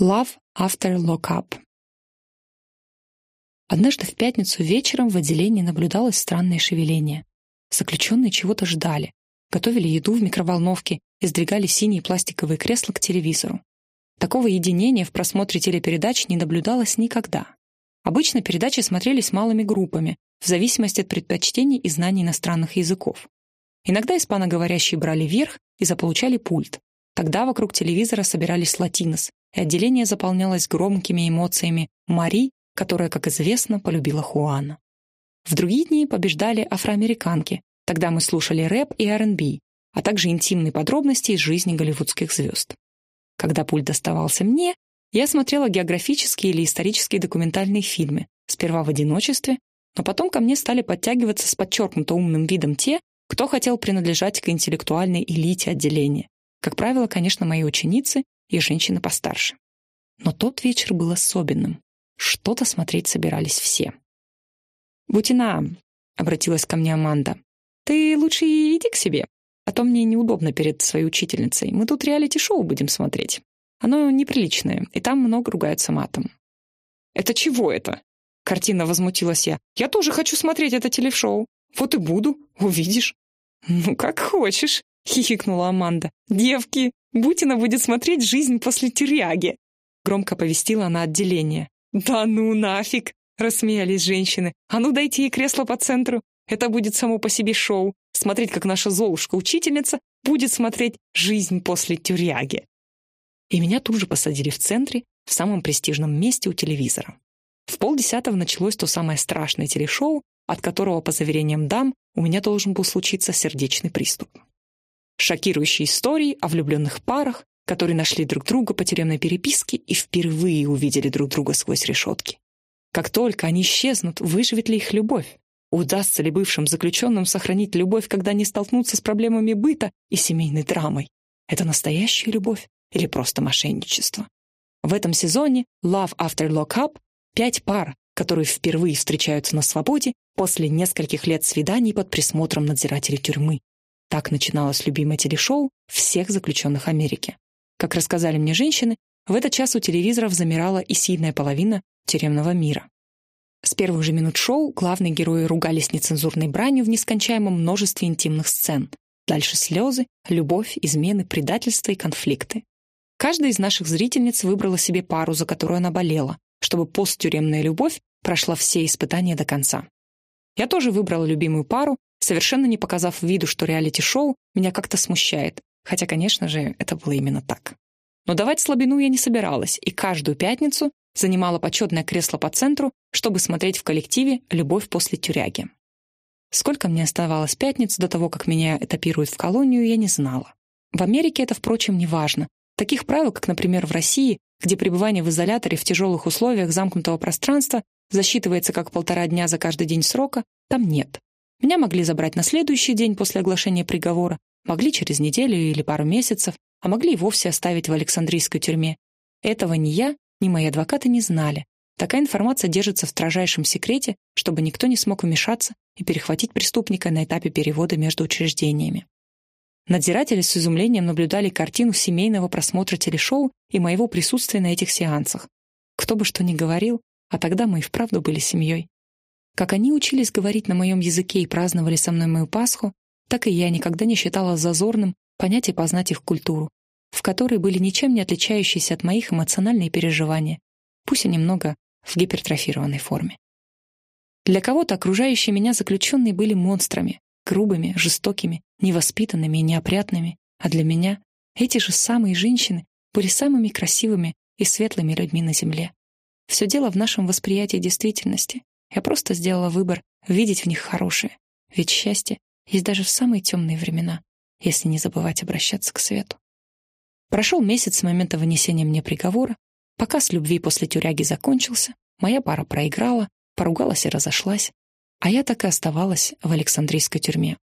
Love After Lockup. Однажды в пятницу вечером в отделении наблюдалось странное шевеление. Заключенные чего-то ждали, готовили еду в микроволновке и сдвигали синие пластиковые кресла к телевизору. Такого единения в просмотре телепередач не наблюдалось никогда. Обычно передачи смотрелись малыми группами, в зависимости от предпочтений и знаний иностранных языков. Иногда испаноговорящие брали верх и заполучали пульт. Тогда вокруг телевизора собирались латинос, отделение заполнялось громкими эмоциями Мари, которая, как известно, полюбила Хуана. В другие дни побеждали афроамериканки, тогда мы слушали рэп и R&B, а также интимные подробности из жизни голливудских звезд. Когда пульт доставался мне, я смотрела географические или исторические документальные фильмы, сперва в одиночестве, но потом ко мне стали подтягиваться с подчеркнуто умным видом те, кто хотел принадлежать к интеллектуальной элите отделения. Как правило, конечно, мои ученицы и женщины постарше. Но тот вечер был особенным. Что-то смотреть собирались все. «Бутина», — обратилась ко мне Аманда, — «ты лучше иди к себе, а то мне неудобно перед своей учительницей. Мы тут реалити-шоу будем смотреть. Оно неприличное, и там много ругаются матом». «Это чего это?» — картина возмутилась я. «Я тоже хочу смотреть это телешоу. Вот и буду, увидишь». «Ну, как хочешь», — хихикнула Аманда. «Девки, Бутина будет смотреть «Жизнь после тюряги», — громко повестила она отделение. «Да ну нафиг!» — рассмеялись женщины. «А ну дайте ей кресло по центру. Это будет само по себе шоу. Смотреть, как наша Золушка-учительница будет смотреть «Жизнь после тюряги». И меня тут же посадили в центре, в самом престижном месте у телевизора. В полдесятого началось то самое страшное телешоу, от которого, по заверениям дам, у меня должен был случиться сердечный приступ. Шокирующие истории о влюбленных парах, которые нашли друг друга по тюремной переписке и впервые увидели друг друга сквозь решетки. Как только они исчезнут, выживет ли их любовь? Удастся ли бывшим заключенным сохранить любовь, когда они столкнутся с проблемами быта и семейной драмой? Это настоящая любовь или просто мошенничество? В этом сезоне Love After Lockup пять пар, которые впервые встречаются на свободе после нескольких лет свиданий под присмотром надзирателей тюрьмы. Так начиналось любимое телешоу всех заключенных Америки. Как рассказали мне женщины, в этот час у телевизоров замирала и сильная половина тюремного мира. С первых же минут шоу главные герои ругались нецензурной бранью в нескончаемом множестве интимных сцен. Дальше слезы, любовь, измены, предательство и конфликты. Каждая из наших зрительниц выбрала себе пару, за которую она болела, чтобы посттюремная любовь прошла все испытания до конца. Я тоже выбрала любимую пару, совершенно не показав виду, что реалити-шоу меня как-то смущает, хотя, конечно же, это было именно так. Но давать слабину я не собиралась, и каждую пятницу занимала почетное кресло по центру, чтобы смотреть в коллективе «Любовь после тюряги». Сколько мне оставалось пятниц до того, как меня этапируют в колонию, я не знала. В Америке это, впрочем, не важно. Таких правил, как, например, в России, где пребывание в изоляторе в тяжелых условиях замкнутого пространства засчитывается как полтора дня за каждый день срока, там нет. Меня могли забрать на следующий день после оглашения приговора, могли через неделю или пару месяцев, а могли и вовсе оставить в Александрийской тюрьме. Этого ни я, ни мои адвокаты не знали. Такая информация держится в строжайшем секрете, чтобы никто не смог вмешаться и перехватить преступника на этапе перевода между учреждениями. Надзиратели с изумлением наблюдали картину семейного просмотра телешоу и моего присутствия на этих сеансах. Кто бы что ни говорил, а тогда мы и вправду были семьей. Как они учились говорить на моем языке и праздновали со мной мою Пасху, так и я никогда не считала зазорным понять и познать их культуру, в которой были ничем не отличающиеся от моих эмоциональные переживания, пусть и немного в гипертрофированной форме. Для кого-то окружающие меня заключенные были монстрами, грубыми, жестокими, невоспитанными и неопрятными, а для меня эти же самые женщины были самыми красивыми и светлыми людьми на земле. Все дело в нашем восприятии действительности. Я просто сделала выбор видеть в них хорошее, ведь счастье есть даже в самые темные времена, если не забывать обращаться к свету. Прошел месяц с момента вынесения мне приговора, пока с любви после тюряги закончился, моя пара проиграла, поругалась и разошлась, а я так и оставалась в Александрийской тюрьме.